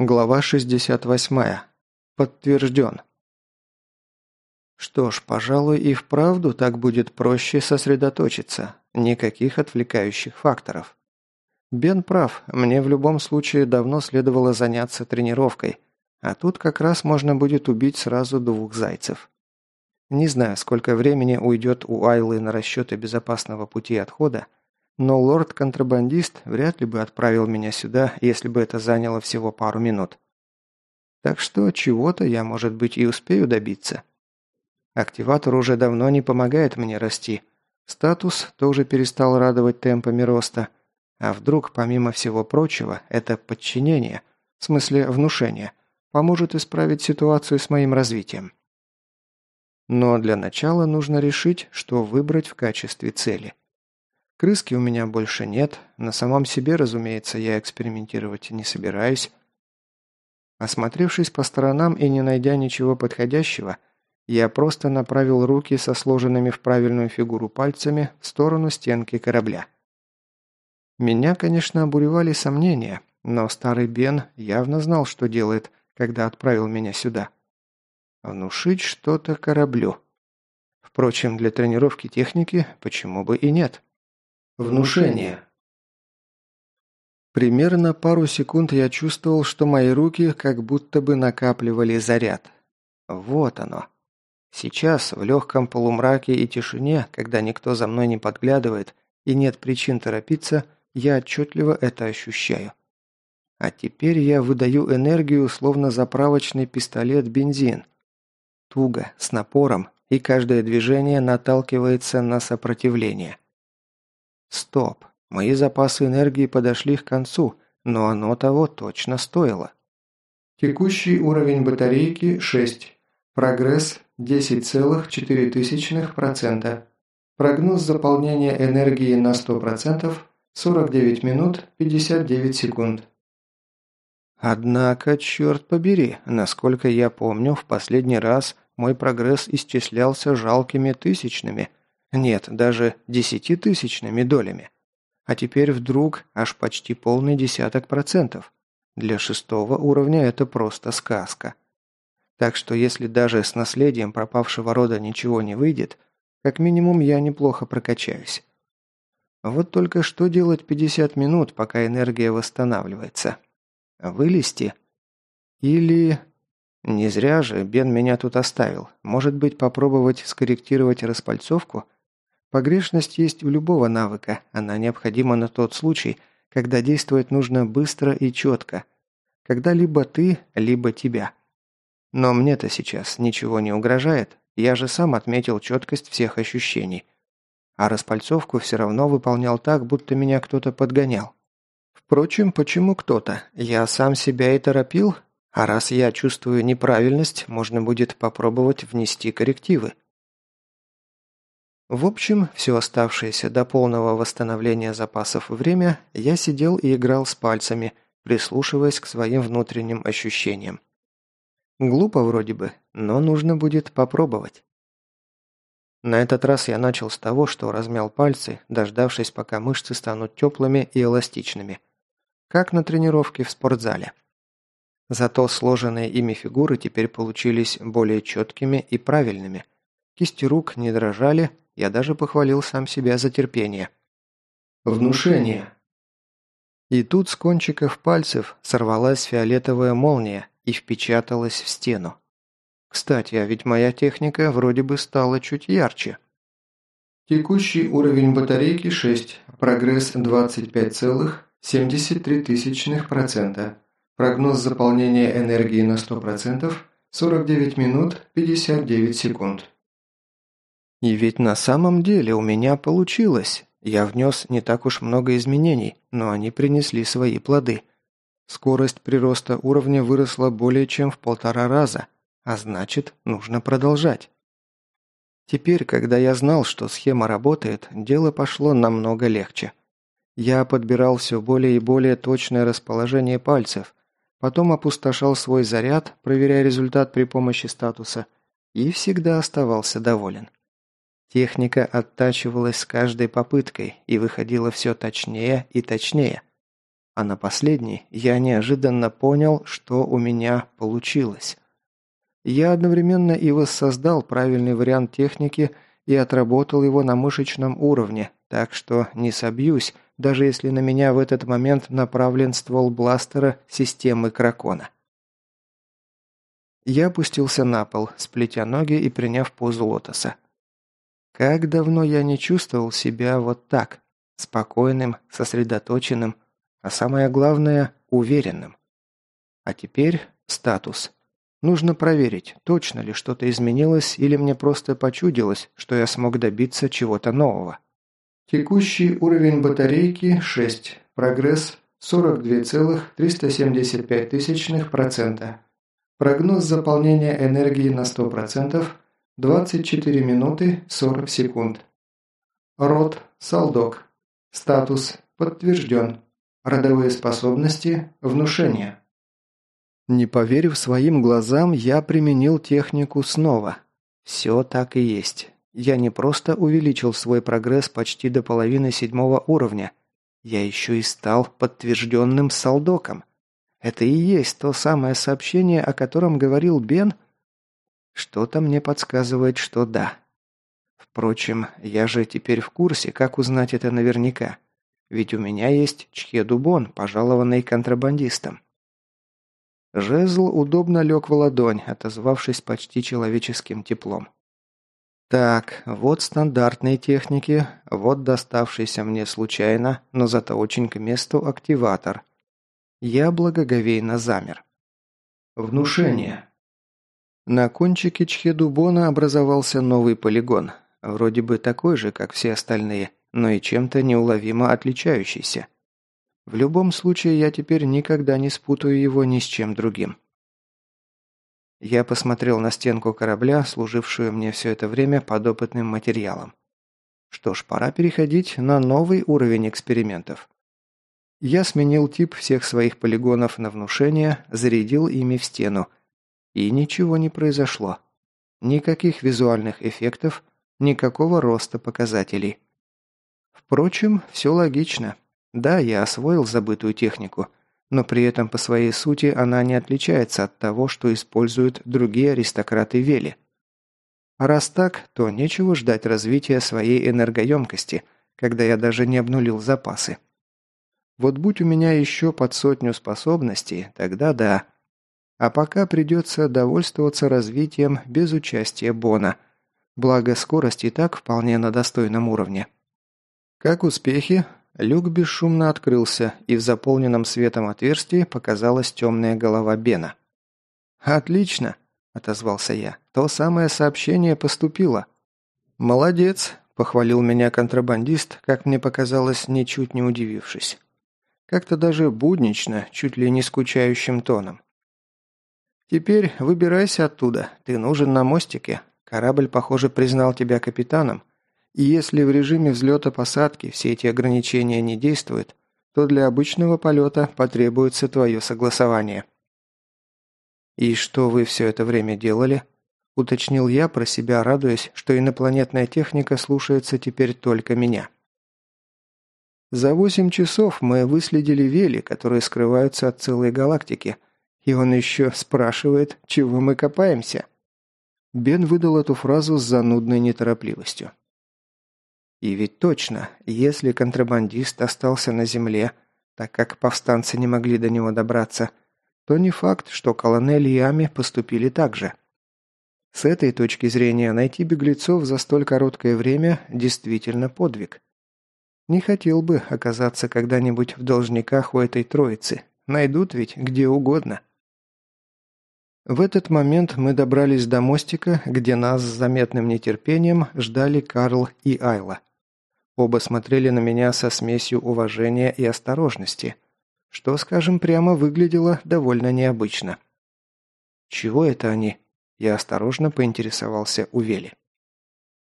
Глава 68. Подтвержден. Что ж, пожалуй, и вправду так будет проще сосредоточиться. Никаких отвлекающих факторов. Бен прав, мне в любом случае давно следовало заняться тренировкой, а тут как раз можно будет убить сразу двух зайцев. Не знаю, сколько времени уйдет у Айлы на расчеты безопасного пути отхода, но лорд-контрабандист вряд ли бы отправил меня сюда, если бы это заняло всего пару минут. Так что чего-то я, может быть, и успею добиться. Активатор уже давно не помогает мне расти. Статус тоже перестал радовать темпами роста. А вдруг, помимо всего прочего, это подчинение, в смысле внушение, поможет исправить ситуацию с моим развитием. Но для начала нужно решить, что выбрать в качестве цели. Крыски у меня больше нет, на самом себе, разумеется, я экспериментировать не собираюсь. Осмотревшись по сторонам и не найдя ничего подходящего, я просто направил руки со сложенными в правильную фигуру пальцами в сторону стенки корабля. Меня, конечно, обуревали сомнения, но старый Бен явно знал, что делает, когда отправил меня сюда. Внушить что-то кораблю. Впрочем, для тренировки техники почему бы и нет. Внушение. Примерно пару секунд я чувствовал, что мои руки как будто бы накапливали заряд. Вот оно. Сейчас, в легком полумраке и тишине, когда никто за мной не подглядывает и нет причин торопиться, я отчетливо это ощущаю. А теперь я выдаю энергию, словно заправочный пистолет-бензин. Туго, с напором, и каждое движение наталкивается на сопротивление. Стоп. Мои запасы энергии подошли к концу, но оно того точно стоило. Текущий уровень батарейки 6. Прогресс 10,4%. Прогноз заполнения энергии на 100% 49 минут 59 секунд. Однако, черт побери, насколько я помню, в последний раз мой прогресс исчислялся жалкими тысячными, нет, даже десятитысячными долями. А теперь вдруг аж почти полный десяток процентов. Для шестого уровня это просто сказка. Так что если даже с наследием пропавшего рода ничего не выйдет, как минимум я неплохо прокачаюсь. Вот только что делать 50 минут, пока энергия восстанавливается? Вылезти? Или... Не зря же Бен меня тут оставил. Может быть, попробовать скорректировать распальцовку – Погрешность есть у любого навыка, она необходима на тот случай, когда действовать нужно быстро и четко. Когда либо ты, либо тебя. Но мне-то сейчас ничего не угрожает, я же сам отметил четкость всех ощущений. А распальцовку все равно выполнял так, будто меня кто-то подгонял. Впрочем, почему кто-то? Я сам себя и торопил, а раз я чувствую неправильность, можно будет попробовать внести коррективы. В общем, все оставшееся до полного восстановления запасов время я сидел и играл с пальцами, прислушиваясь к своим внутренним ощущениям. Глупо вроде бы, но нужно будет попробовать. На этот раз я начал с того, что размял пальцы, дождавшись, пока мышцы станут теплыми и эластичными. Как на тренировке в спортзале. Зато сложенные ими фигуры теперь получились более четкими и правильными. Кисти рук не дрожали, я даже похвалил сам себя за терпение. Внушение. И тут с кончиков пальцев сорвалась фиолетовая молния и впечаталась в стену. Кстати, а ведь моя техника вроде бы стала чуть ярче. Текущий уровень батарейки 6, прогресс 25,73%. Прогноз заполнения энергии на 100% 49 минут 59 секунд. И ведь на самом деле у меня получилось. Я внес не так уж много изменений, но они принесли свои плоды. Скорость прироста уровня выросла более чем в полтора раза, а значит, нужно продолжать. Теперь, когда я знал, что схема работает, дело пошло намного легче. Я подбирал все более и более точное расположение пальцев, потом опустошал свой заряд, проверяя результат при помощи статуса, и всегда оставался доволен. Техника оттачивалась с каждой попыткой и выходила все точнее и точнее. А на последней я неожиданно понял, что у меня получилось. Я одновременно и воссоздал правильный вариант техники и отработал его на мышечном уровне, так что не собьюсь, даже если на меня в этот момент направлен ствол бластера системы Кракона. Я опустился на пол, сплетя ноги и приняв позу лотоса. Как давно я не чувствовал себя вот так, спокойным, сосредоточенным, а самое главное – уверенным. А теперь статус. Нужно проверить, точно ли что-то изменилось или мне просто почудилось, что я смог добиться чего-то нового. Текущий уровень батарейки 6. Прогресс 42,375%. Прогноз заполнения энергии на 100% 24 минуты 40 секунд. Род – Салдок. Статус – подтвержден. Родовые способности – внушение. Не поверив своим глазам, я применил технику снова. Все так и есть. Я не просто увеличил свой прогресс почти до половины седьмого уровня. Я еще и стал подтвержденным солдоком. Это и есть то самое сообщение, о котором говорил Бен? Что-то мне подсказывает, что да. Впрочем, я же теперь в курсе, как узнать это наверняка. Ведь у меня есть Чхедубон, пожалованный контрабандистом. Жезл удобно лег в ладонь, отозвавшись почти человеческим теплом. Так, вот стандартные техники, вот доставшийся мне случайно, но зато очень к месту активатор. Я благоговейно замер. Внушение. На кончике Чхедубона образовался новый полигон, вроде бы такой же, как все остальные, но и чем-то неуловимо отличающийся. В любом случае, я теперь никогда не спутаю его ни с чем другим. Я посмотрел на стенку корабля, служившую мне все это время подопытным материалом. Что ж, пора переходить на новый уровень экспериментов. Я сменил тип всех своих полигонов на внушение, зарядил ими в стену. И ничего не произошло. Никаких визуальных эффектов, никакого роста показателей. Впрочем, все логично. Да, я освоил забытую технику, но при этом по своей сути она не отличается от того, что используют другие аристократы Вели. А раз так, то нечего ждать развития своей энергоемкости, когда я даже не обнулил запасы. Вот будь у меня еще под сотню способностей, тогда да. А пока придется довольствоваться развитием без участия Бона. Благо, скорость и так вполне на достойном уровне. Как успехи? Люк бесшумно открылся, и в заполненном светом отверстии показалась темная голова Бена. «Отлично!» – отозвался я. «То самое сообщение поступило». «Молодец!» – похвалил меня контрабандист, как мне показалось, ничуть не удивившись. Как-то даже буднично, чуть ли не скучающим тоном. «Теперь выбирайся оттуда. Ты нужен на мостике. Корабль, похоже, признал тебя капитаном. И если в режиме взлета-посадки все эти ограничения не действуют, то для обычного полета потребуется твое согласование». «И что вы все это время делали?» – уточнил я про себя, радуясь, что инопланетная техника слушается теперь только меня. За восемь часов мы выследили Вели, которые скрываются от целой галактики. И он еще спрашивает, чего мы копаемся. Бен выдал эту фразу с занудной неторопливостью. И ведь точно, если контрабандист остался на земле, так как повстанцы не могли до него добраться, то не факт, что колонель и Ами поступили так же. С этой точки зрения найти беглецов за столь короткое время действительно подвиг. Не хотел бы оказаться когда-нибудь в должниках у этой троицы. Найдут ведь где угодно. В этот момент мы добрались до мостика, где нас с заметным нетерпением ждали Карл и Айла. Оба смотрели на меня со смесью уважения и осторожности, что, скажем прямо, выглядело довольно необычно. «Чего это они?» Я осторожно поинтересовался у Вели.